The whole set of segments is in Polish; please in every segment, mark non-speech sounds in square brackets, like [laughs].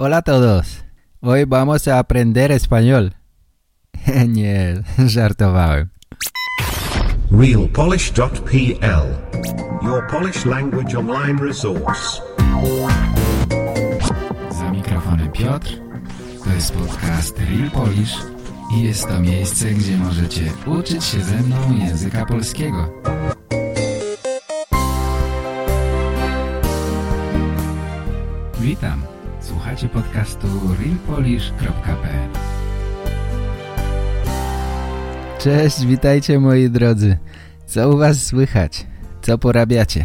Hola a todos. Hoy vamos a aprender español. [laughs] Nie, żartowałem. [laughs] realpolish.pl Your Polish language online resource. Za mikrofonem Piotr. To jest podcast Real Polish i jest to miejsce, gdzie możecie uczyć się ze mną języka polskiego. Witam. Słuchacie podcastu realpolish.pl Cześć, witajcie moi drodzy. Co u was słychać? Co porabiacie?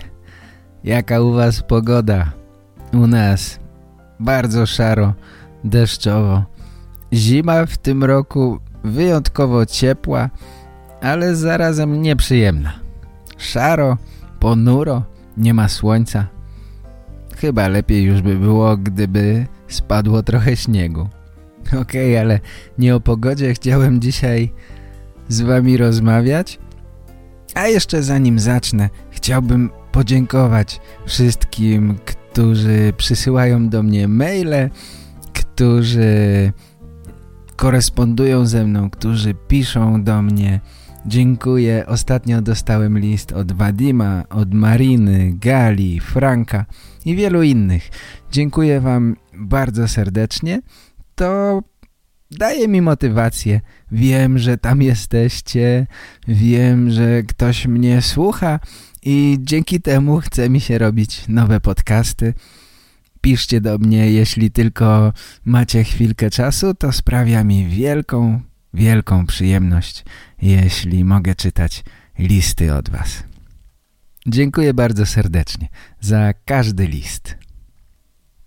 Jaka u was pogoda? U nas bardzo szaro, deszczowo. Zima w tym roku wyjątkowo ciepła, ale zarazem nieprzyjemna. Szaro, ponuro, nie ma słońca. Chyba lepiej już by było, gdyby spadło trochę śniegu. [laughs] Okej, okay, ale nie o pogodzie chciałem dzisiaj z wami rozmawiać. A jeszcze zanim zacznę, chciałbym podziękować wszystkim, którzy przysyłają do mnie maile, którzy korespondują ze mną, którzy piszą do mnie. Dziękuję. Ostatnio dostałem list od Wadima, od Mariny, Gali, Franka i wielu innych. Dziękuję wam bardzo serdecznie. To daje mi motywację. Wiem, że tam jesteście, wiem, że ktoś mnie słucha i dzięki temu chce mi się robić nowe podcasty. Piszcie do mnie, jeśli tylko macie chwilkę czasu, to sprawia mi wielką, wielką przyjemność, jeśli mogę czytać listy od was. Dziękuję bardzo serdecznie za każdy list.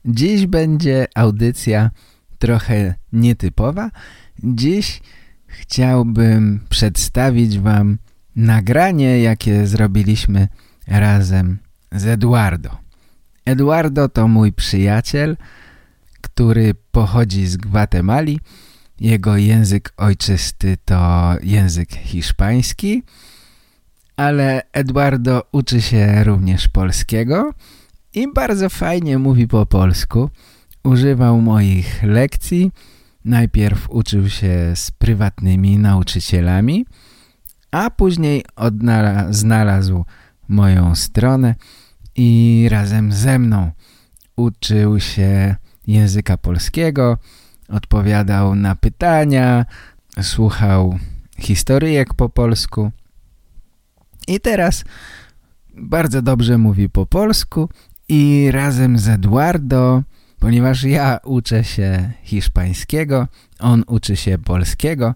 Dziś będzie audycja trochę nietypowa. Dziś chciałbym przedstawić wam nagranie, jakie zrobiliśmy razem z Eduardo. Eduardo to mój przyjaciel, który pochodzi z Gwatemali. Jego język ojczysty to język hiszpański, ale Eduardo uczy się również polskiego i bardzo fajnie mówi po polsku używał moich lekcji. Najpierw uczył się z prywatnymi nauczycielami, a później znalazł moją stronę i razem ze mną uczył się języka polskiego, odpowiadał na pytania, słuchał historyjek po polsku i teraz bardzo dobrze mówi po polsku i razem z Eduardo Ponieważ ja uczę się hiszpańskiego, on uczy się polskiego,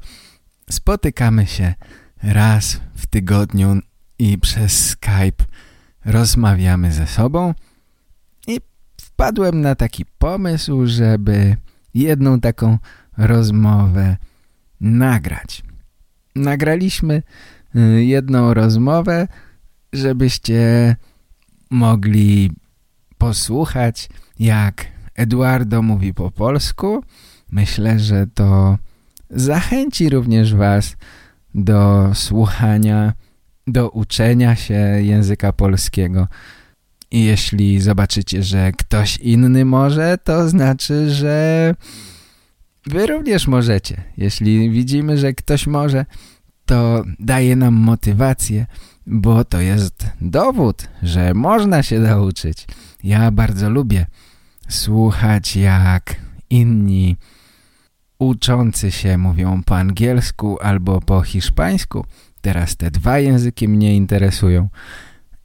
spotykamy się raz w tygodniu i przez Skype rozmawiamy ze sobą i wpadłem na taki pomysł, żeby jedną taką rozmowę nagrać. Nagraliśmy y, jedną rozmowę, żebyście mogli posłuchać, jak Eduardo mówi po polsku. Myślę, że to zachęci również Was do słuchania, do uczenia się języka polskiego. I jeśli zobaczycie, że ktoś inny może, to znaczy, że Wy również możecie. Jeśli widzimy, że ktoś może, to daje nam motywację, bo to jest dowód, że można się nauczyć. Ja bardzo lubię słuchać jak inni uczący się mówią po angielsku albo po hiszpańsku. Teraz te dwa języki mnie interesują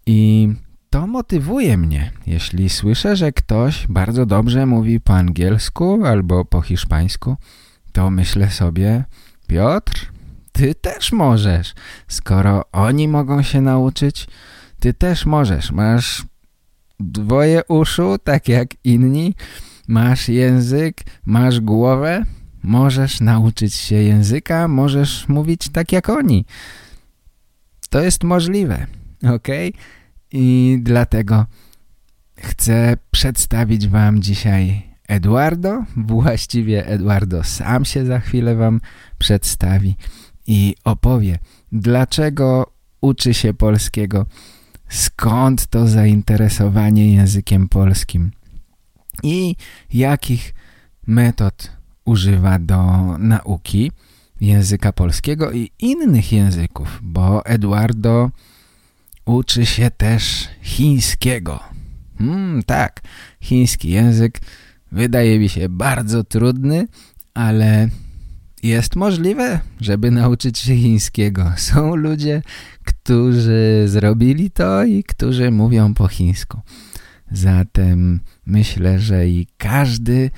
i to motywuje mnie. Jeśli słyszę, że ktoś bardzo dobrze mówi po angielsku albo po hiszpańsku, to myślę sobie, Piotr, ty też możesz. Skoro oni mogą się nauczyć, ty też możesz. Masz dwoje uszu, tak jak inni, masz język, masz głowę, możesz nauczyć się języka, możesz mówić tak jak oni. To jest możliwe, ok? I dlatego chcę przedstawić wam dzisiaj Eduardo. Właściwie Eduardo sam się za chwilę wam przedstawi i opowie, dlaczego uczy się polskiego, skąd to zainteresowanie językiem polskim i jakich metod używa do nauki języka polskiego i innych języków, bo Eduardo uczy się też chińskiego. Hmm, tak, chiński język wydaje mi się bardzo trudny, ale jest możliwe, żeby nauczyć się chińskiego. Są ludzie, którzy zrobili to i którzy mówią po chińsku. Zatem myślę, że i każdy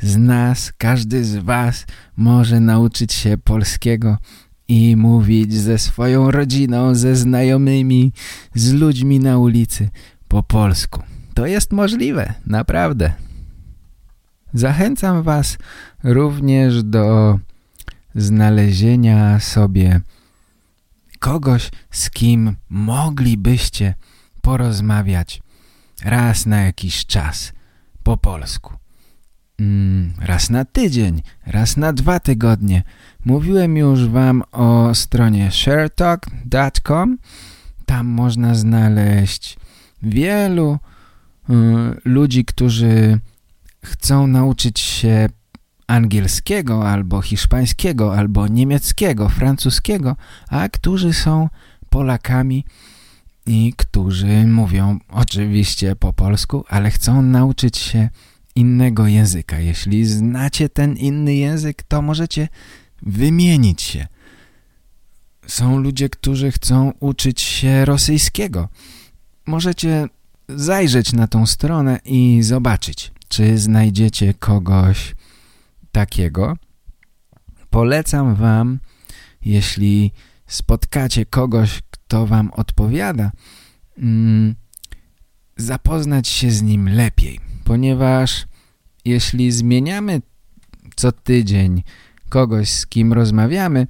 z nas, każdy z was może nauczyć się polskiego i mówić ze swoją rodziną, ze znajomymi, z ludźmi na ulicy po polsku. To jest możliwe, naprawdę. Zachęcam was również do znalezienia sobie kogoś, z kim moglibyście porozmawiać raz na jakiś czas po polsku. Mm, raz na tydzień, raz na dwa tygodnie. Mówiłem już wam o stronie sharetalk.com. Tam można znaleźć wielu y, ludzi, którzy chcą nauczyć się angielskiego, albo hiszpańskiego, albo niemieckiego, francuskiego, a którzy są Polakami i którzy mówią oczywiście po polsku, ale chcą nauczyć się innego języka. Jeśli znacie ten inny język, to możecie wymienić się. Są ludzie, którzy chcą uczyć się rosyjskiego. Możecie zajrzeć na tą stronę i zobaczyć, czy znajdziecie kogoś takiego. Polecam wam, jeśli spotkacie kogoś, kto wam odpowiada, mm, zapoznać się z nim lepiej, ponieważ jeśli zmieniamy co tydzień kogoś, z kim rozmawiamy,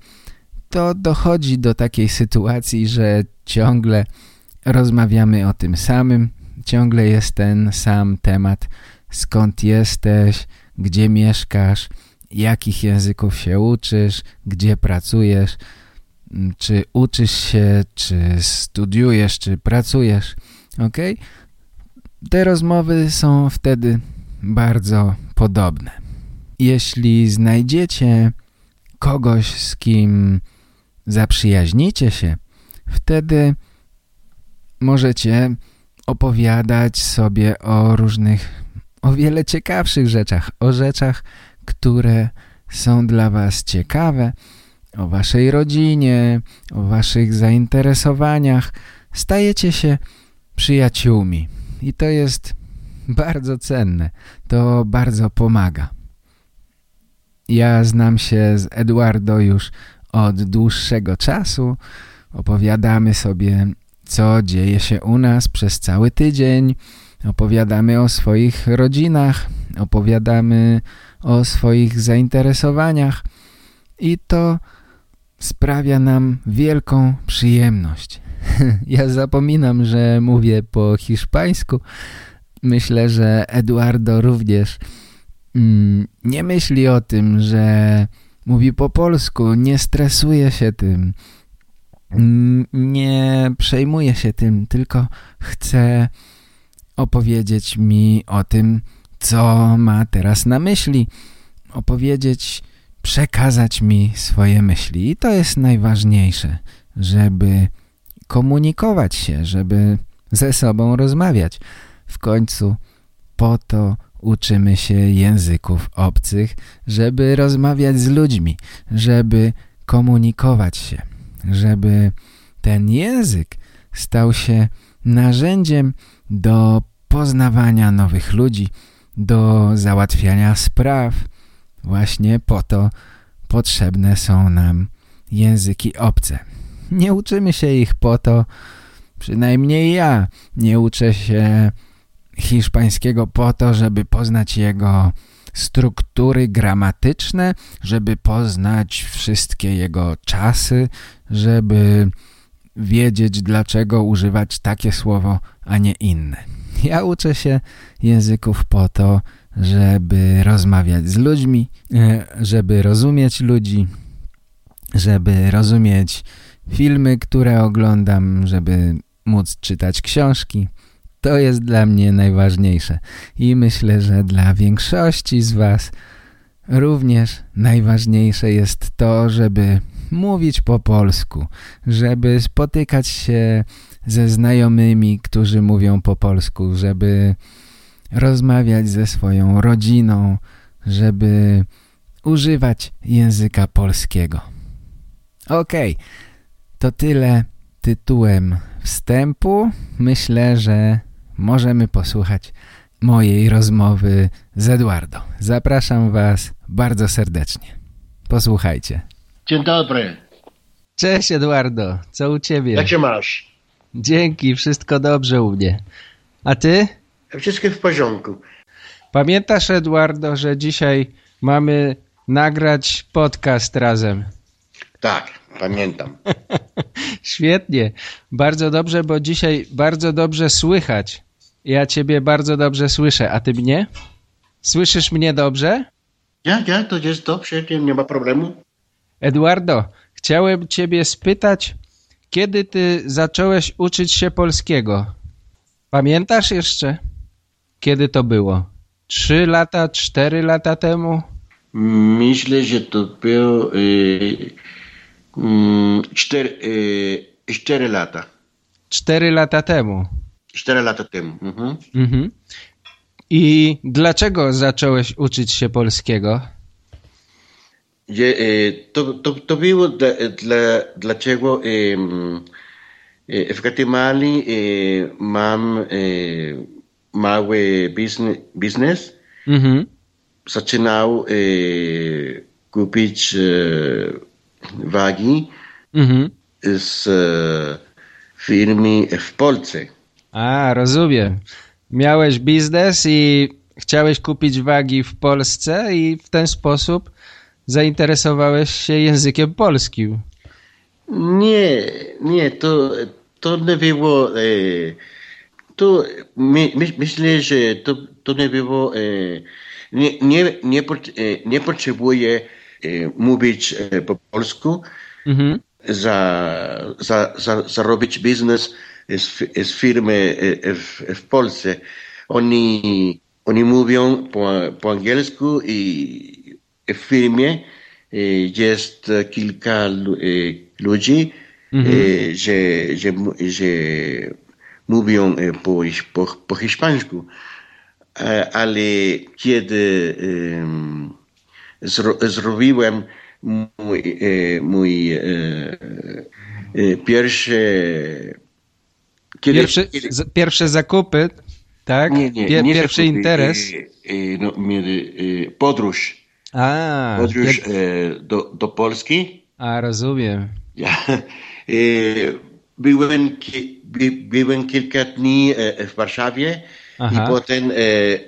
to dochodzi do takiej sytuacji, że ciągle rozmawiamy o tym samym, ciągle jest ten sam temat, skąd jesteś, gdzie mieszkasz, jakich języków się uczysz, gdzie pracujesz, czy uczysz się, czy studiujesz, czy pracujesz, ok? Te rozmowy są wtedy bardzo podobne. Jeśli znajdziecie kogoś, z kim zaprzyjaźnicie się, wtedy możecie opowiadać sobie o różnych, o wiele ciekawszych rzeczach, o rzeczach, które są dla was ciekawe, o waszej rodzinie, o waszych zainteresowaniach. Stajecie się przyjaciółmi i to jest bardzo cenne. To bardzo pomaga. Ja znam się z Eduardo już od dłuższego czasu. Opowiadamy sobie, co dzieje się u nas przez cały tydzień. Opowiadamy o swoich rodzinach. Opowiadamy o swoich zainteresowaniach. I to sprawia nam wielką przyjemność. [laughs] ja zapominam, że mówię po hiszpańsku. Myślę, że Eduardo również mm, nie myśli o tym, że mówi po polsku, nie stresuje się tym, nie przejmuje się tym, tylko chce opowiedzieć mi o tym, co ma teraz na myśli, opowiedzieć, przekazać mi swoje myśli. I to jest najważniejsze, żeby komunikować się, żeby ze sobą rozmawiać. W końcu po to uczymy się języków obcych, żeby rozmawiać z ludźmi, żeby komunikować się, żeby ten język stał się narzędziem do poznawania nowych ludzi, do załatwiania spraw. Właśnie po to potrzebne są nam języki obce. Nie uczymy się ich po to, przynajmniej ja nie uczę się hiszpańskiego po to, żeby poznać jego struktury gramatyczne, żeby poznać wszystkie jego czasy, żeby wiedzieć, dlaczego używać takie słowo, a nie inne. Ja uczę się języków po to, żeby rozmawiać z ludźmi, e, żeby rozumieć ludzi, żeby rozumieć filmy, które oglądam, żeby móc czytać książki. To jest dla mnie najważniejsze i myślę, że dla większości z Was również najważniejsze jest to, żeby mówić po polsku, żeby spotykać się ze znajomymi, którzy mówią po polsku, żeby rozmawiać ze swoją rodziną, żeby używać języka polskiego. Okej, okay, to tyle tytułem wstępu. Myślę, że możemy posłuchać mojej rozmowy z Eduardo. Zapraszam Was bardzo serdecznie. Posłuchajcie. Dzień dobry. Cześć Eduardo, co u Ciebie? Jak się masz? Dzięki, wszystko dobrze u mnie. A Ty? Wszystko w porządku. Pamiętasz Eduardo, że dzisiaj mamy nagrać podcast razem? Tak, pamiętam. [laughs] Świetnie, bardzo dobrze, bo dzisiaj bardzo dobrze słychać. Ja Ciebie bardzo dobrze słyszę, a Ty mnie? Słyszysz mnie dobrze? Ja, ja, to jest dobrze, nie, nie ma problemu. Eduardo, chciałem Ciebie spytać, kiedy Ty zacząłeś uczyć się polskiego? Pamiętasz jeszcze? Kiedy to było? Trzy lata, cztery lata temu? Myślę, że to było yy, yy, cztery, yy, cztery lata. Cztery lata temu. Cztery lata temu. Mhm. Mhm. I dlaczego zacząłeś uczyć się polskiego? Yy, to, to, to było dla, dla, dlaczego w Guatemala yy, mam yy, mały biznes, biznes. Mhm. zaczynał kupić wagi Mhm. z yy, firmy w Polsce. A, rozumiem. Miałeś biznes i chciałeś kupić wagi w Polsce i w ten sposób zainteresowałeś się językiem polskim. Nie, nie, to, to nie było. E, to my, my, myślę, że to, to nie było. E, nie, nie, nie, e, nie potrzebuję mówić po polsku Mhm. za, za, za, zarobić biznes z, z firmy w, w Polsce. Oni, oni mówią po, po angielsku i w firmie e, jest kilka e, ludzi, Mhm. e, że, że, mu- że mówią po, po, po hiszpańsku. Ale kiedy zro, zrobiłem mój, mój pierwszy... Kiedy, Pierwsze, kiedy, z, pierwsze zakupy, tak? nie, nie, Pie- nie pierwszy zakupy, interes. No, podróż. A, Podróż kiedy- e, do, do Polski. a, rozumiem. Ja, e, byłem, by, byłem kilka dni e, w Warszawie Aha. i potem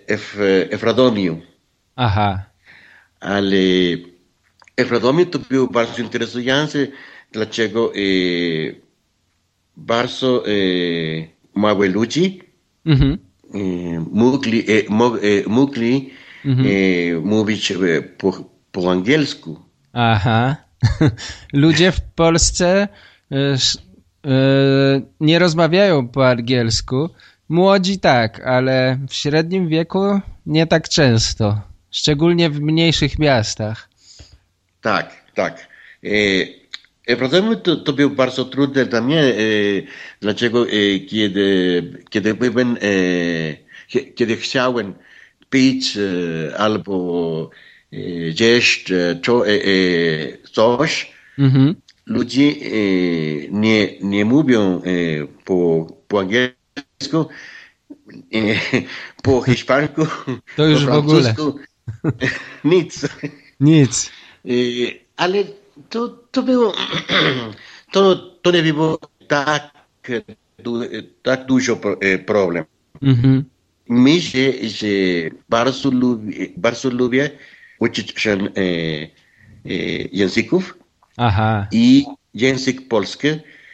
w, w Radomiu. Aha. Ale w Radomiu to było bardzo interesujące, dlaczego e, bardzo e, mało ludzi Mhm. mogli, mo, mogli Mhm. e, mówić e, po, po angielsku. Aha. [laughs] Ludzie w Polsce y, nie rozmawiają po angielsku. Młodzi tak, ale w średnim wieku nie tak często. Szczególnie w mniejszych miastach. Tak, tak. E, w Radomiu to, to było bardzo trudne dla mnie, e, dlaczego e, kiedy, kiedy byłem, e, kie- kiedy chciałem pić e, albo e, jeść e, co, e, coś, Mhm. ludzie nie, nie mówią po, po angielsku, [laughs] po hiszpańsku, [laughs] To już po w ogóle. francusku, [laughs] nic. Nic. Ale to, to było, [clears throat] to, to nie było tak, tak dużo pro- problem. Mhm. Myślę, że bardzo lubię, bardzo lubię uczyć się e, e, języków Aha. i język polski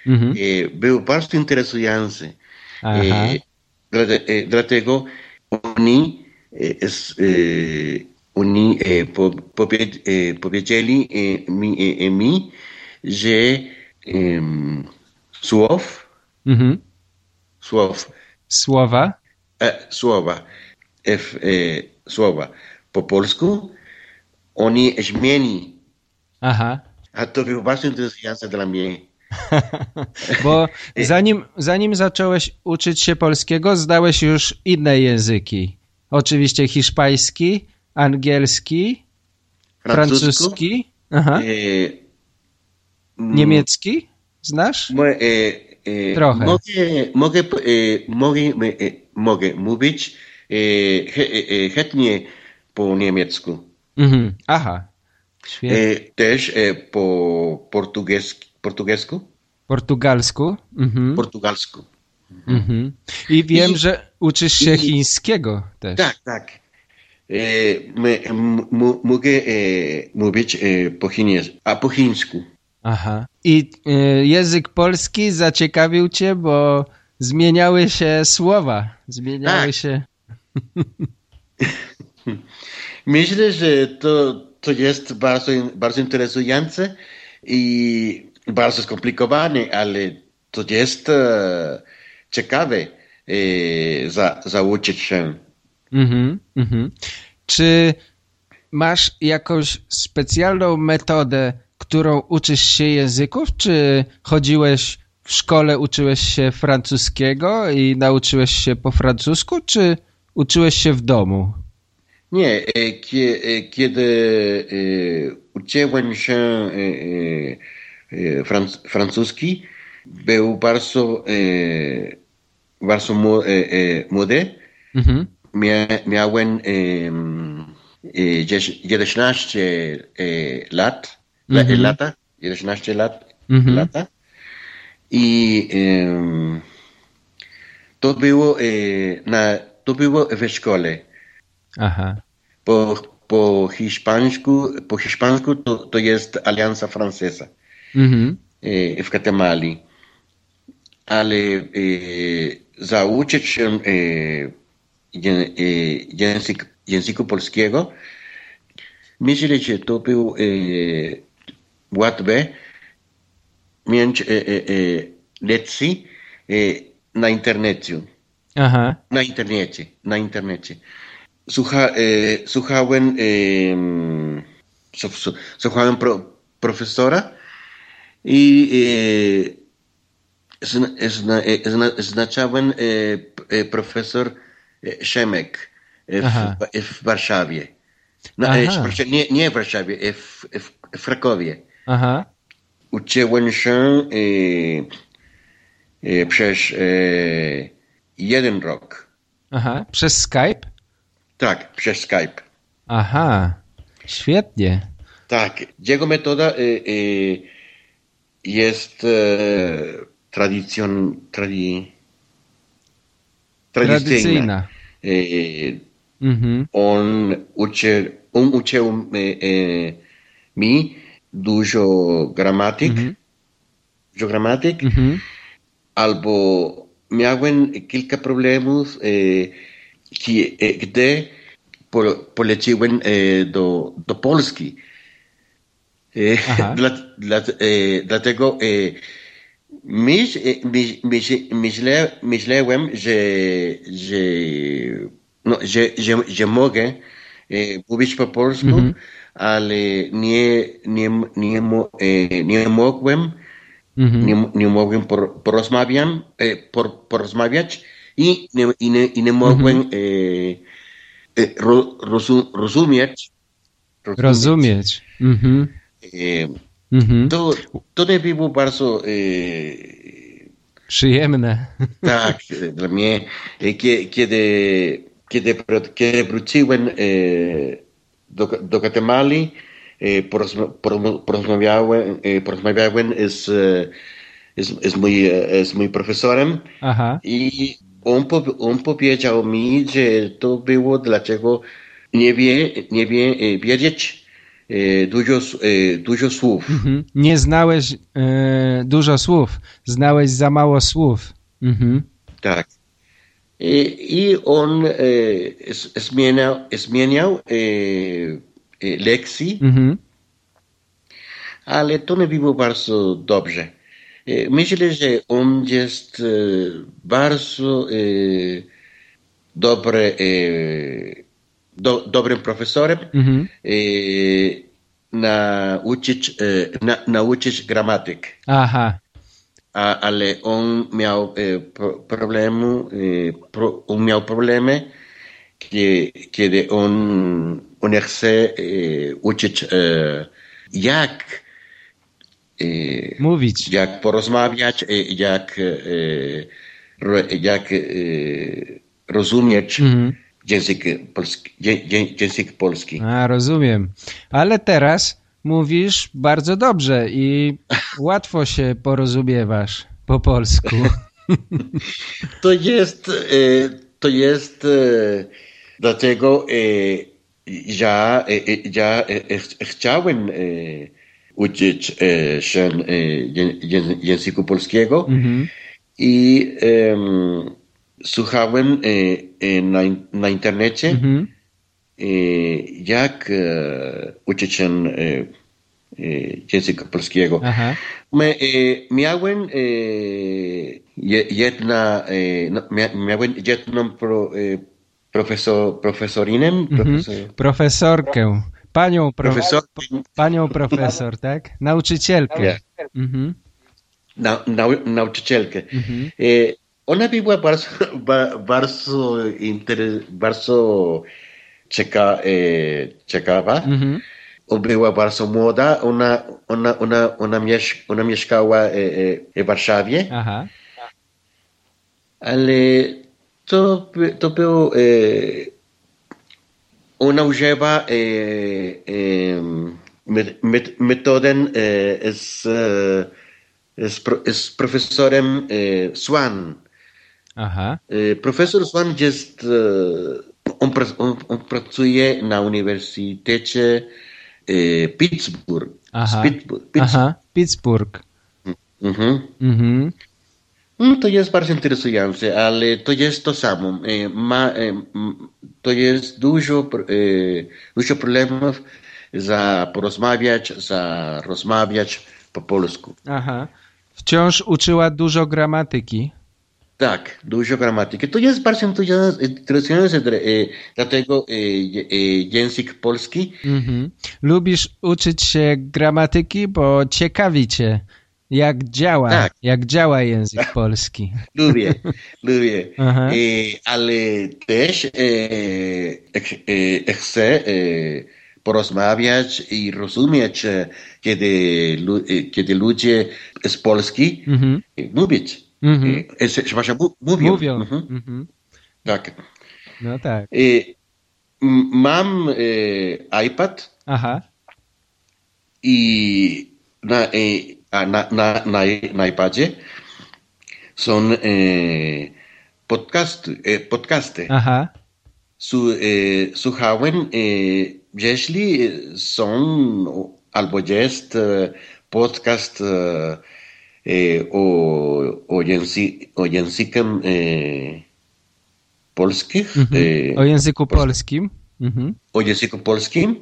Mhm. e, był bardzo interesujący. E, dlate- e, dlatego oni, e, e, oni po, powie, powiedzieli mi, mi, że słów, Mhm. słów, Słowa? E, słowa, f- e, słowa po polsku oni zmieni. Aha. A to było bardzo interesujące dla mnie. [laughs] Bo zanim, zanim zacząłeś uczyć się polskiego, zdałeś już inne języki. Oczywiście hiszpański, angielski, francuski, aha. e, niemiecki. Znasz? E, e, Trochę. Mogę, mogę, e, mogę, e, mogę mówić e, he, e, chętnie po niemiecku. Mhm. Aha. Świetnie. E, też e, po portugiesku, portugiesku? Portugalsku. Mhm. portugalsku. Mhm. I wiem, I- że uczysz się i- chińskiego też. Tak, tak. E, mogę e, mówić e, po, chinie, a po chińsku. Aha. I język polski zaciekawił cię, bo zmieniały się słowa. Zmieniały Tak. się. [laughs] Myślę, że to, to jest bardzo, bardzo interesujące i bardzo skomplikowane, ale to jest e, ciekawe e, za, zauczyć się. Mhm, mhm. Czy masz jakąś specjalną metodę, którą uczysz się języków, czy chodziłeś w szkole, uczyłeś się francuskiego i nauczyłeś się po francusku, czy uczyłeś się w domu? Nie, e, e, kiedy e, uczyłem się franc- francuski, był bardzo, bardzo młody. Mhm. Mia, miałem em, e, dzies- 11 e, lat, la- Mhm. lata, 11 lat, Mhm. lata. I em, to było, e, na, to było w szkole. Aha. Po, po hiszpańsku, po hiszpańsku to, to jest Alianza Francesa Mhm. e, w Katamali. Ale e, zauczyć się e, e, język, języku polskiego, myślę, że to było e, łatwe mieć e, e, lekcje na internecie. Aha. Na internecie, na internecie. Słucha, e, słuchałem, słuchałem pro, profesora i zna, zna, zna, znaczałem profesor Szemek w, w Warszawie. No, nie, nie w Warszawie, w, w, w Krakowie. Aha. Uczyłem się e, e, przez e, jeden rok. Aha. Przez Skype? Tak, przez Skype. Aha. Świetnie. Tak, jego metoda jest tradycjon, tradi, tradycyjna. Tradycyjna. Mhm. on, uczy, on uczył mi dużo gramatyk, Mhm. dużo gramatyk, Mhm. albo miałem kilka problemów, e, ki- e, gdy po, poleciłem e, do, do Polski. E, [laughs] dla, dla, e, dlatego myśl, e, myśl, myśl, myślę, myślałem, że, że, no, że, że, że mogę mówić po polsku, Mhm. Ale nie, nie, nie, e, nie mogłem Mhm. nie, nie mogłem por, porozmawiać, e, por, porozmawiać i nie, i nie, i nie mogłem e, e, ro, rozu, rozumieć. Rozumieć. Mhm. E, Mhm. to, to nie było bardzo e, Przyjemne. tak dla mnie, kie- kiedy, kiedy, kiedy wróciłem e, do, do Guatemali, e, porozma, porozma- porozmawiałem, e, porozmawiałem z, z, z, mój, z moim profesorem Aha. I on, on powiedział mi, że to było dlaczego nie wie, nie wie wiedzieć dużo, dużo słów. Mhm. Nie znałeś e, dużo słów. Znałeś za mało słów. Mhm. Tak. I, i on e, zmieniał, zmieniał e, e, lekcji, Mhm. ale to nie było bardzo dobrze. E, Myślę, że on jest e, bardzo e, dobry e, do, dobrym profesorem, Mhm. e, nauczyć, e, na, nauczyć gramatyk. Aha. Ale on miał e, pro, problemu, e, pro, on miał problemy, kiedy, on, on chce e, uczyć jak Mówić. jak porozmawiać, jak, jak rozumieć Mhm. język polski. ję- ję- Język polski. A, rozumiem. Ale teraz mówisz bardzo dobrze i łatwo się porozumiewasz po polsku. [laughs] To jest, e, to jest dlatego ja, ja ch- chciałem uczyć się ję- ję- języku polskiego Mhm. i em, słuchałem e, e, na, na internecie Mhm. E, jak e, uczyć się e, e, języka polskiego. Aha. My, e, miałem je- jedna, no, mia, miałem jedną pro, profesor, profesorinę, profesor, Profesorkę. Panią, pro... profesor, Panią profesor, tak? Nauczycielkę. Nie. Mhm. na, nau, nauczycielkę. Mhm. Ona była bardzo, ba, bardzo, interes, bardzo cieka, e, ciekawa. Mhm. Ona była bardzo młoda. Ona, ona, ona, ona, miesz, ona mieszkała e, e, w Warszawie. Aha. ale to, to było, ona używa met, met, metodę z, z, z profesorem Swan. Aha. Profesor Swan jest, on, on, on pracuje na Uniwersytecie e, Pittsburgh. Aha. Pittsburgh. Aha. Pittsburgh. Mhm. Mhm. Mm, To jest bardzo interesujące, ale to jest to samo. E, Ma, e, to jest dużo, e, dużo problemów za porozmawiać, za rozmawiać po polsku. Aha. Wciąż uczyła dużo gramatyki. Tak, dużo gramatyki. To jest bardzo interesujące, e, dlatego e, e, język polski. Mhm. Lubisz uczyć się gramatyki, bo ciekawi cię, jak działa, Tak. jak działa język polski. [laughs] Lubię, lubię. E, ale też ch- chcę porozmawiać i rozumieć, kiedy, kiedy ludzie z Polski Mhm. mówić. Mhm. E, e, przepraszam, mówią. Mówią. Mhm. Mhm. Tak. No tak. E, mam e, iPad Aha. i na, a na, na, na, na iPadzie są e, podcasty. Aha. Su, e, słuchałem, e, jeśli są albo jest podcast e, e, o, o, języ, o językiem e, polskich, Mhm. e, O języku polskim. Mhm. o języku polskim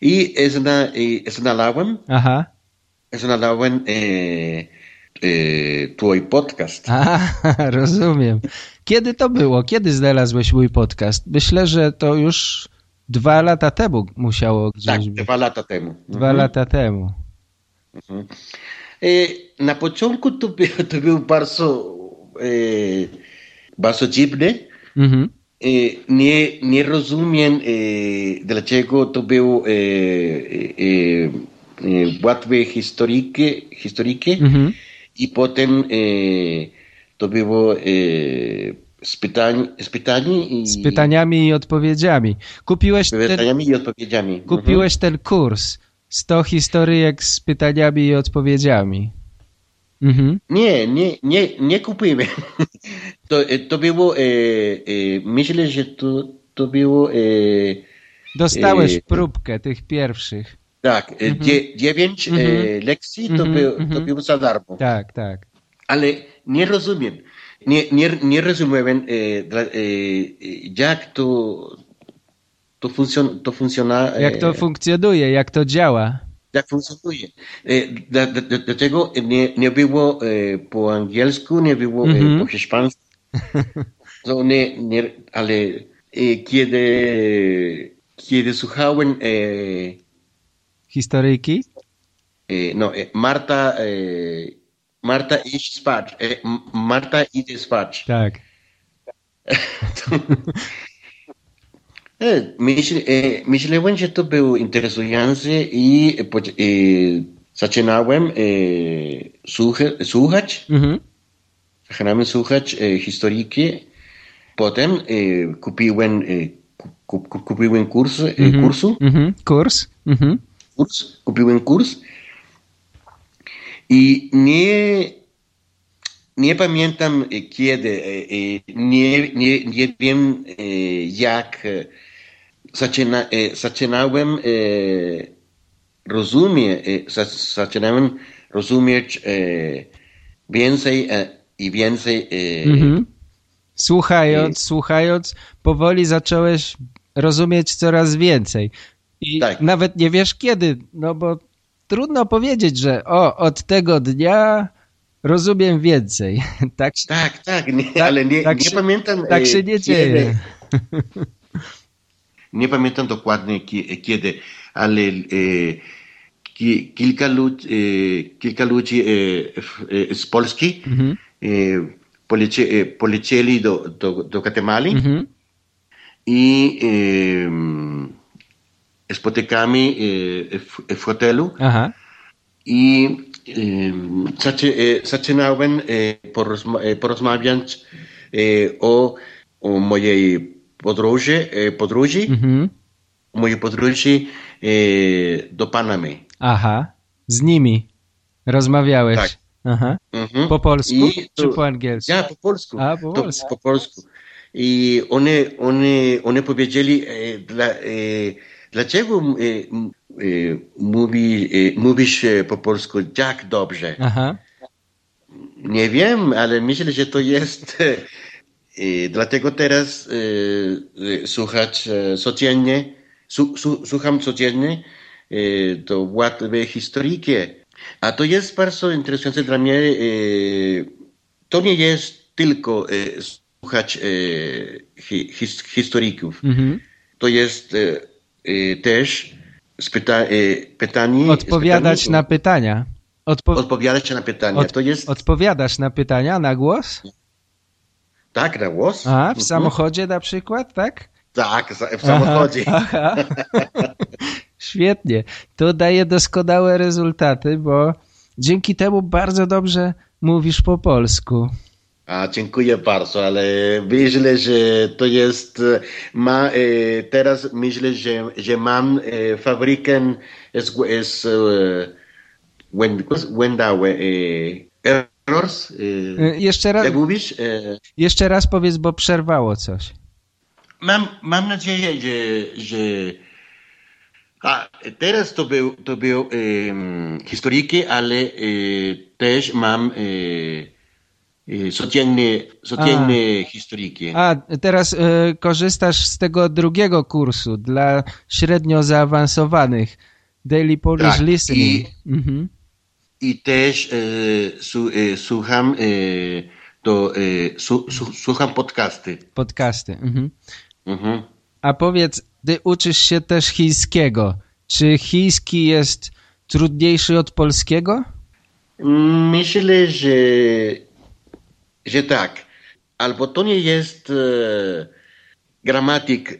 i zna, znalazłem, Aha. znalazłem e, e, twój podcast. Aha, [laughs] rozumiem. Kiedy to było? Kiedy znalazłeś mój podcast? Myślę, że to już dwa lata temu musiało gdzieś tak, być. dwa lata temu. Dwa Mhm. lata temu. E, na początku to, był, to był bardzo, e, bardzo. Mhm. E, nie, nie rozumiem, e, dlaczego to był e, e, łatwe historyki, historyki Mhm. i potem to było z, pytań, z pytani i Z pytaniami i odpowiedziami. Kupiłeś z ten, pytaniami i odpowiedziami. kupiłeś ten kurs. 100 historyjek z pytaniami i odpowiedziami. Mhm. Nie, nie, nie, nie kupujemy. [laughs] To, e, to było, e, e, myślę, że to, to było, e, Dostałeś Yy, próbkę tych pierwszych. tak, e, dzie, dziewięć e, Mhm. lekcji to, Mhm, był, to mhm. było za darmo. Tak, tak. Ale nie rozumiem. Nie, nie, nie e, e, jak to, to, funkcjon, to funkcjona, e, Jak to funkcjonuje, jak to działa. jak funkcjonuje. E, dla- dla- Dlatego nie, nie było e, po angielsku, nie było Mhm. e, po hiszpańsku. [laughs] To nie, nie, ale e, kiedy, kiedy słuchałem e, Historyjki? e, no, e, Marta, e, Marta idź spać, e, Marta idzie spać. Tak. [laughs] E, Myśl, e, myślałem, że to było interesujące i e, e, zaczynałem e, słucha- słuchać, Mhm. zaczynałem słuchać e, historyjki. Potem e, kupiłem, e, ku, ku, kupiłem kurs, e, Mhm. kursu, Mhm. Kurs? Mhm. kurs, kupiłem kurs i nie, nie pamiętam e, kiedy, e, e, nie, nie, nie wiem e, jak e, zaczyna, e, zaczynałem e, rozumieć, e, za- zaczynałem rozumieć więcej i więcej Mhm. Słuchając, słuchając, powoli zacząłeś rozumieć coraz więcej. I Tak. nawet nie wiesz kiedy, no bo trudno powiedzieć, że o, od tego dnia rozumiem więcej. [laughs] tak, Tak, tak, nie, Tak, ale nie, tak nie się- pamiętam. tak się nie kiedy- dzieje. [laughs] Nie pamiętam dokładnie ki- kiedy, ale e, ki, kilka, lud, e, kilka ludzi e, f- e, z Polski Mhm. e, polecie, e, polecieli do, do, do Gwatemali Mhm. i e, spotykamy e, w, w hotelu Aha. i e, zaczy, e, zaczynałem e, porozma, e, porozmawiać e, o, o mojej podróży, e, podróży Mhm. mojej podróży e, do Panamy. Aha. Z nimi rozmawiałeś. Tak. Aha. Mhm. Po polsku I czy to- po angielsku? Ja, po polsku. A, po To polsku. po polsku. I one, one, one powiedzieli, e, dla, e, dlaczego e, e, mówi, e, mówisz po polsku tak dobrze? Aha. Nie wiem, ale myślę, że to jest. E, e, dlatego teraz e, e, słuchać e, codziennie, su, su, słucham codziennie e, to łatwe historyjki. A to jest bardzo interesujące dla mnie. E, to nie jest tylko e, słuchać hi, his, historyków. Mhm. To jest też spyta, pytanie. Odpowiadać na pytania. Odpo Odpowiadać na pytania. Od- to jest Odpowiadasz na pytania na głos? Tak na głos. A, w Mhm. samochodzie na przykład, tak? Tak, w samochodzie. [laughs] Aha, aha. [laughs] Świetnie. To daje doskonałe rezultaty, bo dzięki temu bardzo dobrze mówisz po polsku. A, dziękuję bardzo, ale myślę, że to jest, ma, e, teraz myślę, że, że mam e, fabrykę z, z e, when, when errors. E, Y, Jeszcze raz, jak mówisz? E, jeszcze raz powiedz, bo przerwało coś. mam, mam nadzieję, że, że a, teraz to był, to był em, historyjki, ale też mam codzienne, codzienne historyjki. A, teraz y, korzystasz z tego drugiego kursu dla średnio zaawansowanych. Daily Polish Tak, Listening. Mhm. I też e, su, e, słucham, e, to, e, su, su, słucham podcasty. Podcasty. Mhm. Mhm. A powiedz, ty uczysz się też chińskiego. Czy chiński jest trudniejszy od polskiego? Myślę, że, że tak. Albo to nie jest e, gramatyk, e,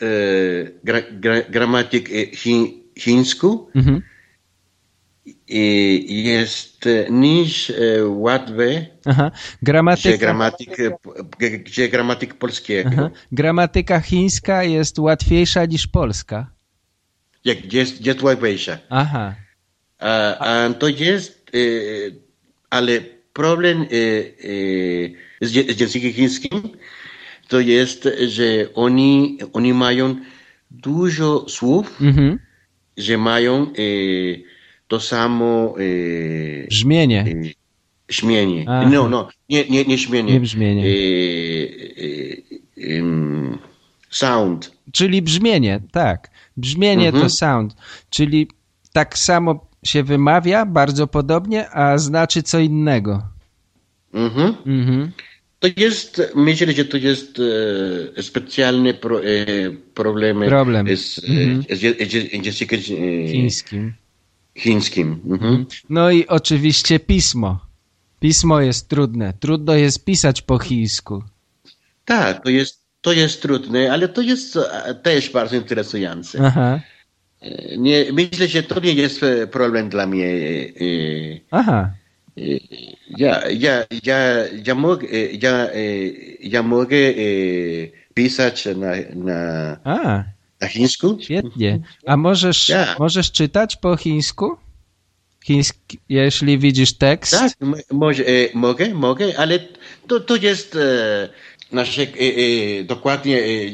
gra, gra, gramatyk e, chi, chińsku, Mhm. E, jest e, niż e, łatwe, Gramatyka, gramatyk, e, p- gdzie gramatyk polskiego. aha. Gramatyka chińska jest łatwiejsza niż polska. Jak, gdzie, jest- gdzie jest łatwiejsza. Aha. A, a to jest, e, ale problem e, e, z, z językiem chińskim to jest, że oni, oni mają dużo słów, Mhm. że mają e, to samo e, Brzmienie. e, brzmienie. Aha. No, no, nie, nie, nie brzmienie. Nie brzmienie. E, e, em, sound. Czyli brzmienie, tak. Brzmienie Mhm. to sound. Czyli tak samo się wymawia, bardzo podobnie, a znaczy co innego. Mhm. Mhm. To jest, myślę, że to jest e, specjalny pro, e, problem, Problem. z, Mhm. z, z, z językiem e, Chińskim. Chińskim. Mhm. No i oczywiście pismo. Pismo jest trudne. Trudno jest pisać po chińsku. Tak, to jest, to jest trudne, ale to jest e, też bardzo interesujące. Aha. E, Nie, myślę, że to nie jest e, problem dla mnie. Aha. Ja, ja, ja, ja, mogę, ja, ja mogę pisać na, na, A, na chińsku. świetnie. A możesz, możesz czytać po chińsku? Chiński, jeśli widzisz tekst? Tak, może, e, mogę, mogę, ale to, to jest e, nasze, e, e, dokładnie e, e,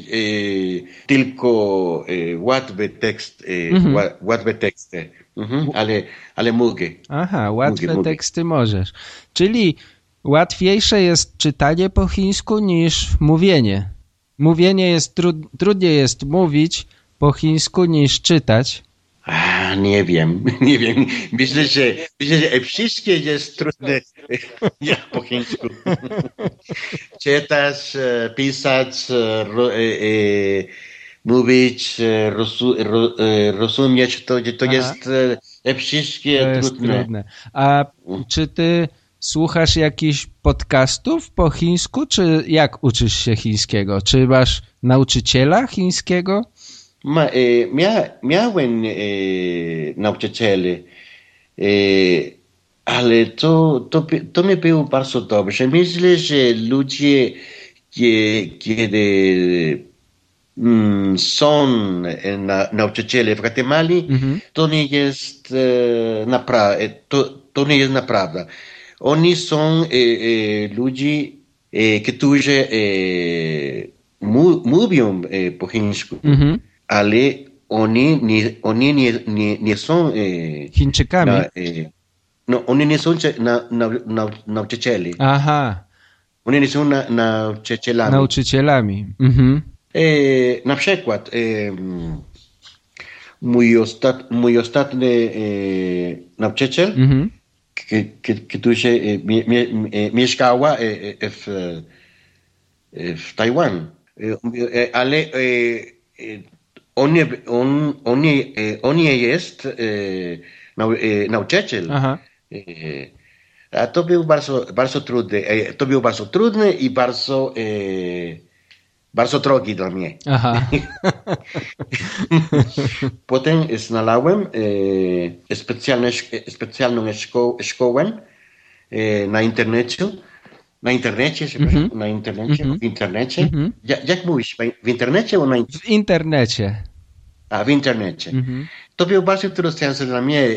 tylko łatwy tekst, Mhm. ła, łatwe teksty, mhm, ale, ale mogę. Aha, łatwe Mogę, mogę. teksty możesz. Czyli łatwiejsze jest czytanie po chińsku niż mówienie. Mówienie jest trud, trudniej jest mówić po chińsku niż czytać. A, nie wiem, [laughs] nie wiem. Myślę, że, myślę, że wszystkie jest trudne [laughs] jak po chińsku. [laughs] Czytać, e, pisać, e, ro, e, e, mówić, e, rozu, ro, rozumieć, to, to jest wszystkie To jest trudne. trudne. A czy ty słuchasz jakichś podcastów po chińsku, czy jak uczysz się chińskiego? Czy masz nauczyciela chińskiego? Ma, e, mia, miałem e, nauczycieli, e, ale to, to, to mi było bardzo dobrze. Myślę, że ludzie, kie- kiedy mm, są na, nauczyciele w Gwatemali, Mhm. to nie jest e, naprawdę, to, to nie jest naprawdę. Oni są e, e, ludzie, e, którzy e, mu, mówią e, po chińsku Mhm. ale oni nie, oni nie, nie, nie są e, Chińczykami? na, no, oni nie są na, na, na, nauczycieli. Aha, Oni nie są na, nauczycielami. nauczycielami. Mhm. Na przykład mm, mój, ostat, mój ostatni e, nauczyciel, Mhm. k- k- który e, mie, mie, mieszkała w, w Tajwan. Ale e, e, on, nie- on, on, nie- e, on nie jest nau, nauczyciel. Aha. A to było bardzo, bardzo trudne. E, To było bardzo trudne i bardzo, e, bardzo drogi dla mnie. Aha. [laughs] Potem znalazłem e, specjalne, szk- specjalną szko, szkołę e, na internecie. Na internecie, przepraszam, na internecie, w internecie. Mhm. Ja, jak mówisz, w internecie o na, in- W internecie. a, w internecie. Mhm. To było bardzo interesujące dla mnie, e,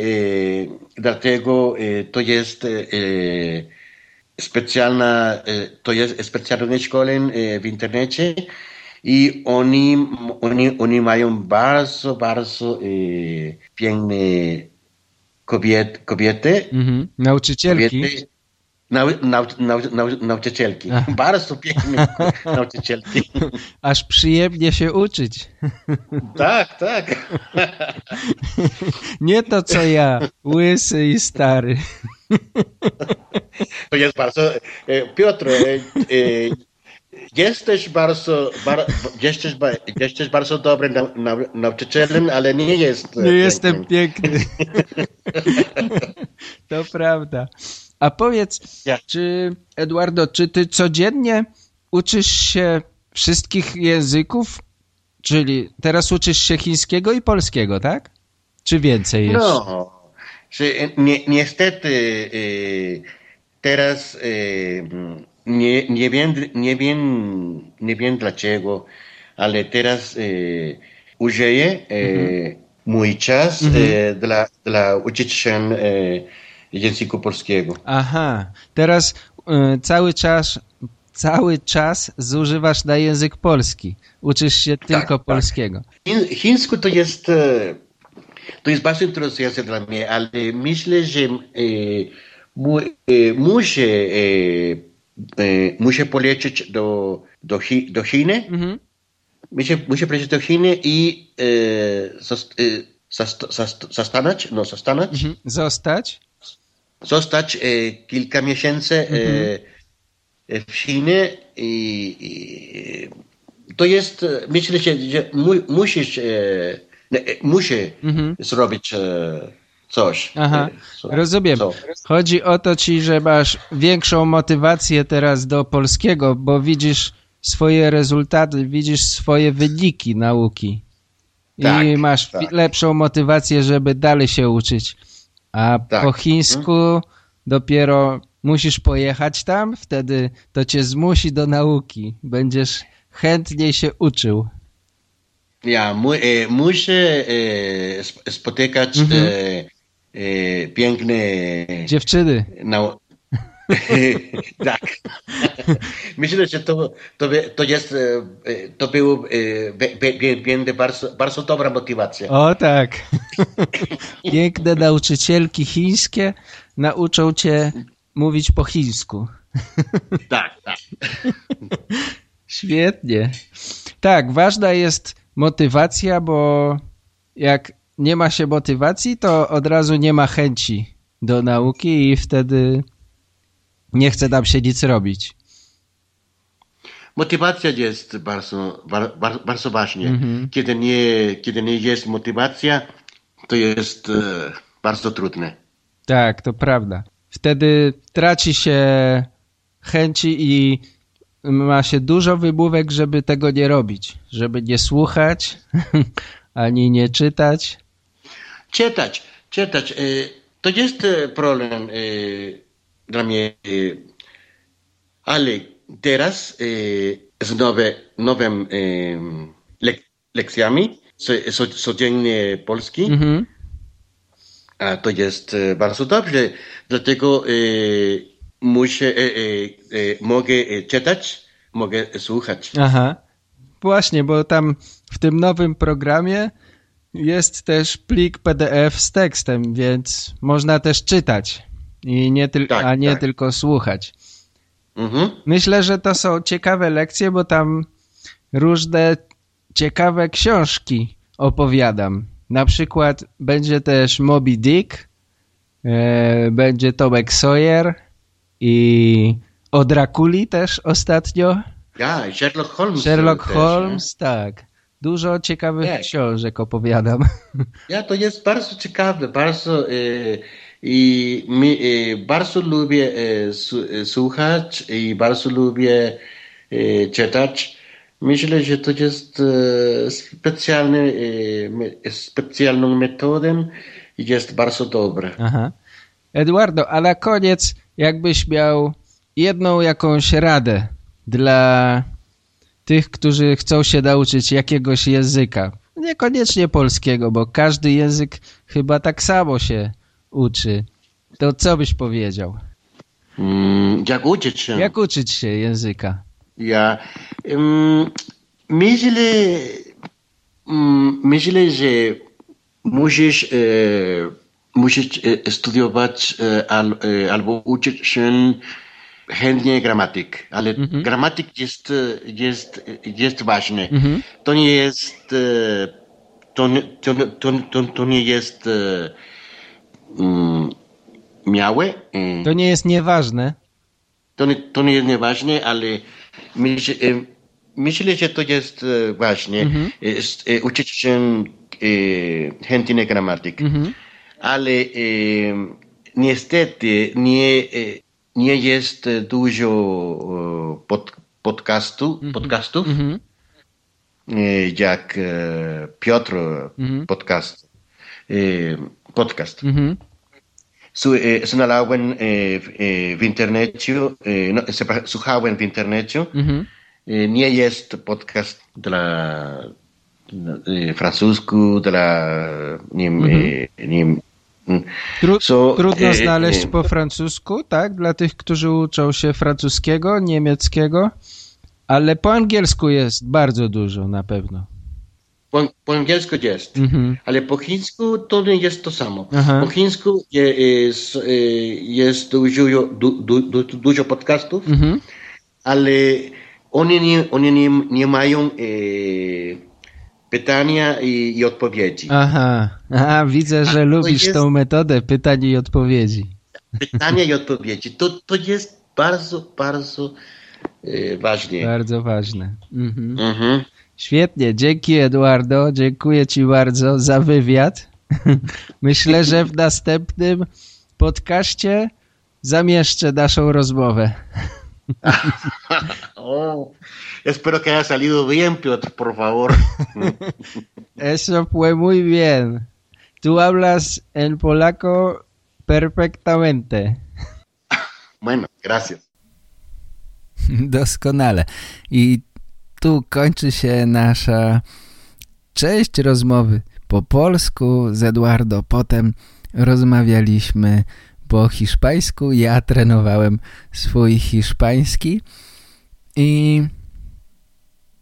dlatego e, to jest e, specjalna, e, to jest specjalna szkoła e, w internecie i oni, oni, oni mają bardzo, bardzo e, piękne kobiet, kobiety, Mhm. Nauczycielki. kobiety nau, nau, nau, nau, nauczycielki, Aha. [laughs] bardzo piękne [laughs] nauczycielki. [laughs] Aż przyjemnie się uczyć. tak, tak. Nie to co ja, łysy i stary. To jest bardzo. E, Piotr, e, e, jesteś bardzo, bar, jesteś, jesteś bardzo dobrym nau, nau, nauczycielem, ale nie jest. Nie jestem piękny. [laughs] To prawda. A powiedz, Ja. czy Eduardo, czy ty codziennie uczysz się wszystkich języków? Czyli teraz uczysz się chińskiego i polskiego, tak? Czy więcej jeszcze? No, że, e, ni, niestety teraz e, nie, nie, wiem, nie, wiem, nie wiem dlaczego, ale teraz e, użyję e, mój czas e, dla, dla uczyć się e, języku polskiego. Aha, teraz cały czas cały czas zużywasz na język polski. Uczysz się tylko tak. polskiego. Chin, chińsku to jest, to jest bardzo interesujące dla mnie, ale myślę, że e, mu, e, muszę, e, e, muszę polecieć do, do, Chi, do Chiny, Mhm. muszę, muszę polecieć do Chiny i e, e, zast, zast, zastanąć, no zastanąć, Mhm. Zostać? zostać e, kilka miesięcy e, w Chinie i, i to jest, myślę, że że mu, musisz, e, nie, e, muszę zrobić e, coś. Aha, E, co- rozumiem. co. Chodzi o to ci, że masz większą motywację teraz do polskiego, bo widzisz swoje rezultaty, widzisz swoje wyniki nauki. I Tak, masz tak. lepszą motywację, żeby dalej się uczyć. A Tak. po chińsku dopiero musisz pojechać tam, wtedy to cię zmusi do nauki. Będziesz chętniej się uczył. Ja, mu, e, muszę e, sp- spotykać Mhm. e, e, piękne Dziewczyny. nau... [laughs] tak. Myślę, że to, to, to jest, e, e, to było e, będzie bardzo, bardzo dobra motywacja. O tak. [laughs] Piękne nauczycielki chińskie nauczą cię mówić po chińsku. [laughs] Tak, tak. Świetnie. Tak, ważna jest motywacja, bo jak nie ma się motywacji, to od razu nie ma chęci do nauki i wtedy nie chce nam się nic robić. Motywacja jest bardzo, bar, bar, bardzo ważna. Mhm. Kiedy, nie, kiedy nie jest motywacja, to jest e, bardzo trudne. Tak, to prawda. Wtedy traci się chęci i ma się dużo wymówek, żeby tego nie robić. Żeby nie słuchać, [laughs] ani nie czytać. Czytać, czytać. To jest e, problem e, dla mnie. E, ale teraz e, z nowe, nowym lek, lekcjami, co, co, codziennie polski, Mhm. a to jest e, bardzo dobrze. Dlatego muszę, mogę czytać, mogę słuchać. Aha. Właśnie, bo tam w tym nowym programie jest też plik PDF z tekstem, więc można też czytać, i nie tyl- Tak, a nie tak. tylko słuchać. Mhm. Myślę, że to są ciekawe lekcje, bo tam różne ciekawe książki opowiadam. Na przykład będzie też Moby Dick, e, będzie Tomek Sawyer i o Drakuli też ostatnio. Ja, Sherlock Holmes. Sherlock też, Holmes, tak. Dużo ciekawych Tak. książek opowiadam. [laughs] Ja, to jest bardzo ciekawe, bardzo e, i mi, e, bardzo lubię e, su, słuchać i bardzo lubię czytać. Myślę, że to jest specjalny, specjalną metodą i jest bardzo dobre. Aha. Eduardo, a na koniec, jakbyś miał jedną jakąś radę dla tych, którzy chcą się nauczyć jakiegoś języka. Niekoniecznie polskiego, bo każdy język chyba tak samo się uczy. To co byś powiedział? Mm, jak uczyć się? Jak uczyć się języka? Ja um, myślę, um, myślę, że musisz, e, musisz e, studiować e, al, e, albo uczyć się chętnie gramatyk, ale gramatyk jest, jest, jest ważny. To nie jest, e, to, nie- to, to, to, to nie jest mm, miałe. e, To nie jest nieważne. to nie, to nie jest nieważne, ale myśl, myślę, że to jest ważne. E, Uczyć się chętnie gramatyk. Ale e, niestety nie, nie jest dużo e, pod, podcastu, podcastów, e, jak e, Piotr podcast. E, podcast. Mhm. Su, e, znalazłem e, w, e, internecie, e, no, słuchałem w internecie. Mhm. E, nie jest podcast dla e, francusku, dla nie, wiem, e, So, trudno e, znaleźć e, po francusku, tak? Dla tych, którzy uczą się francuskiego, niemieckiego, ale po angielsku jest bardzo dużo na pewno. Po, po angielsku jest, Mhm. ale po chińsku to nie jest to samo. Aha. Po chińsku je, jest, e, jest dużo, du, du, du, dużo podcastów, Mhm. ale oni nie, oni nie, nie mają e, pytania i, i odpowiedzi. Aha, Aha widzę, że to lubisz jest- tą metodę pytań i odpowiedzi. Pytania i odpowiedzi. To, to jest bardzo, bardzo e, ważnie. Bardzo ważne. Mhm. Mhm. Świetnie, dzięki Eduardo, dziękuję Ci bardzo za wywiad. [laughs] Myślę, że w następnym podcaście zamieszczę naszą rozmowę. [laughs] Oh, espero que haya salido bien, Piotr, por favor. [laughs] Eso fue muy bien. Tú hablas en polaco perfectamente. [laughs] Bueno, gracias. Doskonale. I tu kończy się nasza część rozmowy po polsku z Eduardo. Potem rozmawialiśmy po hiszpańsku. Ja trenowałem swój hiszpański i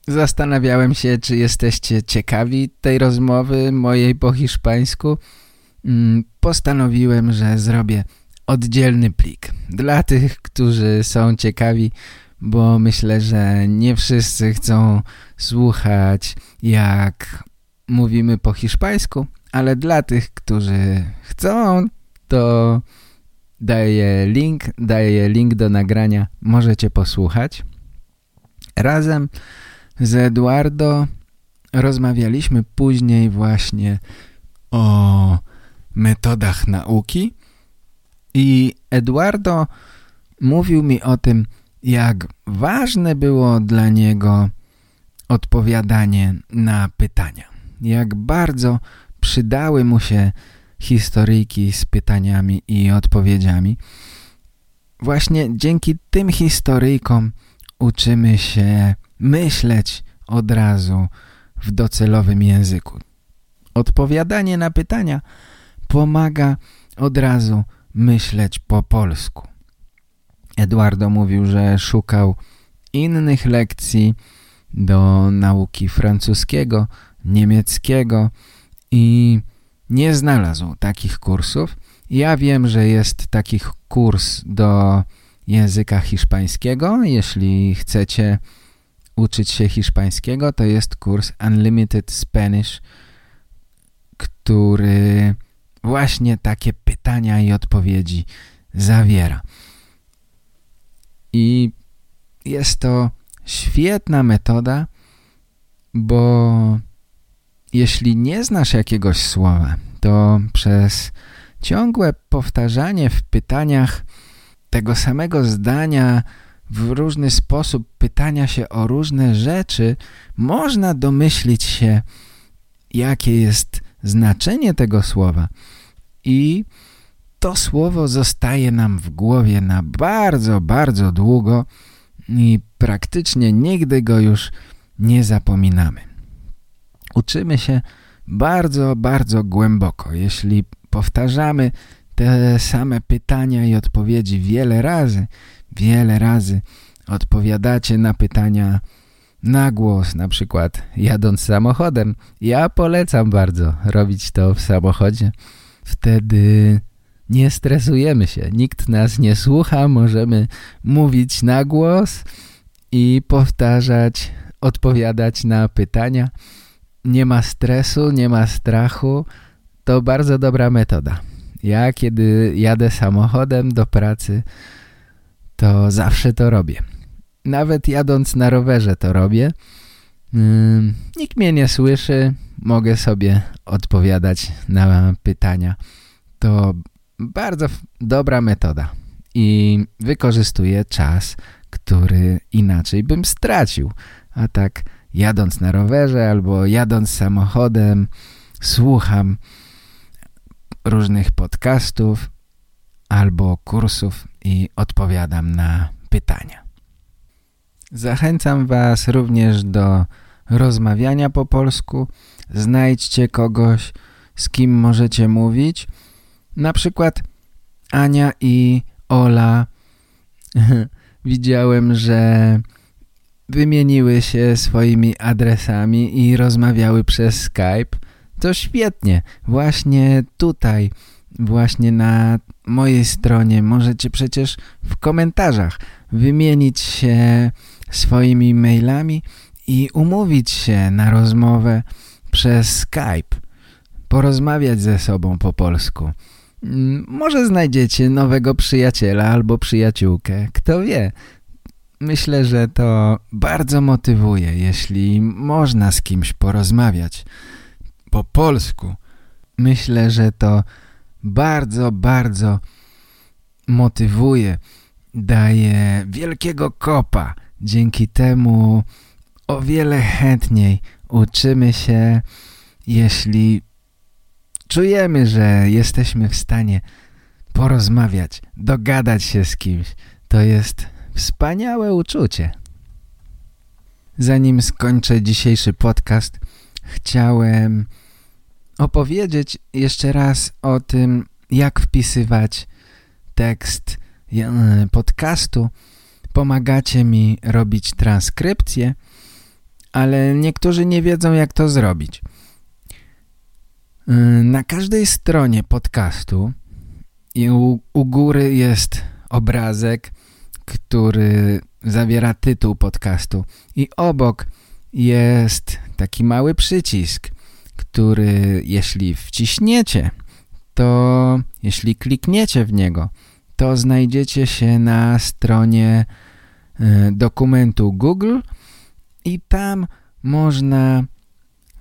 zastanawiałem się, czy jesteście ciekawi tej rozmowy mojej po hiszpańsku. Mm, postanowiłem, że zrobię oddzielny plik dla tych, którzy są ciekawi, bo myślę, że nie wszyscy chcą słuchać jak mówimy po hiszpańsku, ale dla tych, którzy chcą, to daję link, daję link do nagrania, możecie posłuchać. Razem z Eduardo rozmawialiśmy później właśnie o metodach nauki i Eduardo mówił mi o tym, jak ważne było dla niego odpowiadanie na pytania. Jak bardzo przydały mu się historyjki z pytaniami i odpowiedziami. Właśnie dzięki tym historyjkom uczymy się myśleć od razu w docelowym języku. Odpowiadanie na pytania pomaga od razu myśleć po polsku. Eduardo mówił, że szukał innych lekcji do nauki francuskiego, niemieckiego i nie znalazł takich kursów. Ja wiem, że jest taki kurs do języka hiszpańskiego. Jeśli chcecie uczyć się hiszpańskiego, to jest kurs Unlimited Spanish, który właśnie takie pytania i odpowiedzi zawiera. I jest to świetna metoda, bo jeśli nie znasz jakiegoś słowa, to przez ciągłe powtarzanie w pytaniach tego samego zdania w różny sposób pytania się o różne rzeczy, można domyślić się, jakie jest znaczenie tego słowa i to słowo zostaje nam w głowie na bardzo, bardzo długo i praktycznie nigdy go już nie zapominamy. Uczymy się bardzo, bardzo głęboko. Jeśli powtarzamy te same pytania i odpowiedzi wiele razy, wiele razy odpowiadacie na pytania na głos, na przykład jadąc samochodem. Ja polecam bardzo robić to w samochodzie. Wtedy nie stresujemy się, nikt nas nie słucha, możemy mówić na głos i powtarzać, odpowiadać na pytania. Nie ma stresu, nie ma strachu. To bardzo dobra metoda. Ja kiedy jadę samochodem do pracy, to zawsze to robię. Nawet jadąc na rowerze to robię. Hmm, nikt mnie nie słyszy, mogę sobie odpowiadać na pytania. To bardzo dobra metoda i wykorzystuję czas, który inaczej bym stracił. A tak jadąc na rowerze albo jadąc samochodem słucham różnych podcastów albo kursów i odpowiadam na pytania. Zachęcam Was również do rozmawiania po polsku. Znajdźcie kogoś, z kim możecie mówić. Na przykład Ania i Ola [laughs] widziałem, że wymieniły się swoimi adresami i rozmawiały przez Skype. To świetnie. Właśnie tutaj, właśnie na mojej stronie możecie przecież w komentarzach wymienić się swoimi mailami i umówić się na rozmowę przez Skype. Porozmawiać ze sobą po polsku. Mm, może znajdziecie nowego przyjaciela albo przyjaciółkę. Kto wie. Myślę, że to bardzo motywuje, jeśli można z kimś porozmawiać po polsku. Myślę, że to bardzo, bardzo motywuje, daje wielkiego kopa. Dzięki temu o wiele chętniej uczymy się, jeśli czujemy, że jesteśmy w stanie porozmawiać, dogadać się z kimś. To jest wspaniałe uczucie. Zanim skończę dzisiejszy podcast, chciałem opowiedzieć jeszcze raz o tym, jak wpisywać tekst e, podcastu. Pomagacie mi robić transkrypcję, ale niektórzy nie wiedzą, jak to zrobić. E, na każdej stronie podcastu u, u góry jest obrazek, który zawiera tytuł podcastu i obok jest taki mały przycisk, który jeśli wciśniecie, to jeśli klikniecie w niego, to znajdziecie się na stronie e, dokumentu Google i tam można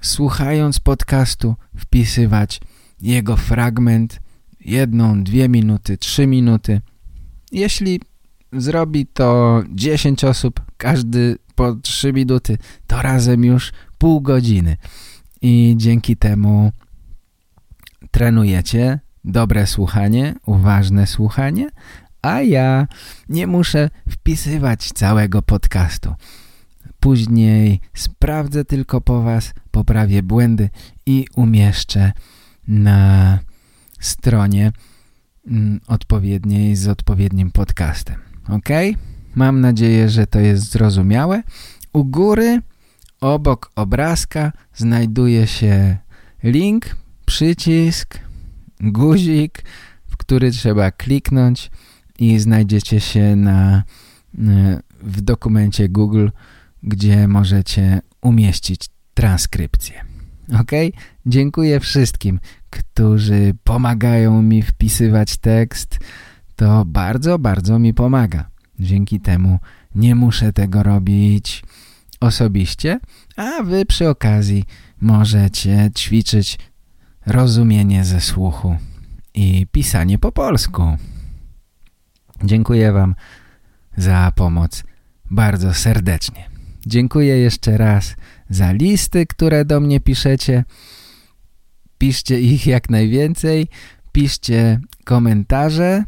słuchając podcastu wpisywać jego fragment jedną, dwie minuty, trzy minuty. Jeśli zrobi to 10 osób, każdy po 3 minuty, to razem już pół godziny. I dzięki temu trenujecie dobre słuchanie, uważne słuchanie, a ja nie muszę wpisywać całego podcastu. Później sprawdzę tylko po was, poprawię błędy i umieszczę na stronie mm, odpowiedniej z odpowiednim podcastem. Ok? Mam nadzieję, że to jest zrozumiałe. U góry, obok obrazka znajduje się link, przycisk, guzik, w który trzeba kliknąć i znajdziecie się na, e, w dokumencie Google, gdzie możecie umieścić transkrypcję. Ok? Dziękuję wszystkim, którzy pomagają mi wpisywać tekst. To bardzo, bardzo mi pomaga. Dzięki temu nie muszę tego robić osobiście, a wy przy okazji możecie ćwiczyć rozumienie ze słuchu i pisanie po polsku. Dziękuję wam za pomoc bardzo serdecznie. Dziękuję jeszcze raz za listy, które do mnie piszecie. Piszcie ich jak najwięcej. Piszcie komentarze.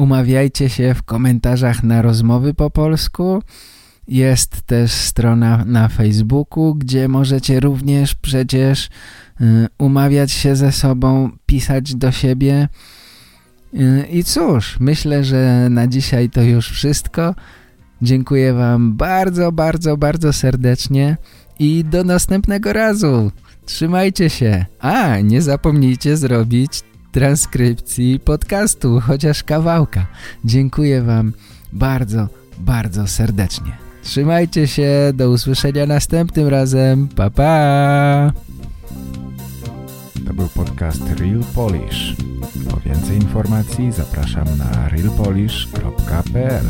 Umawiajcie się w komentarzach na rozmowy po polsku. Jest też strona na Facebooku, gdzie możecie również przecież y, umawiać się ze sobą, pisać do siebie. Y, I cóż, myślę, że na dzisiaj to już wszystko. Dziękuję Wam bardzo, bardzo, bardzo serdecznie i do następnego razu. Trzymajcie się. A, nie zapomnijcie zrobić transkrypcji podcastu, chociaż kawałka. Dziękuję Wam bardzo, bardzo serdecznie. Trzymajcie się, do usłyszenia następnym razem. Pa, pa! To był podcast Real Polish. Po więcej informacji zapraszam na realpolish.pl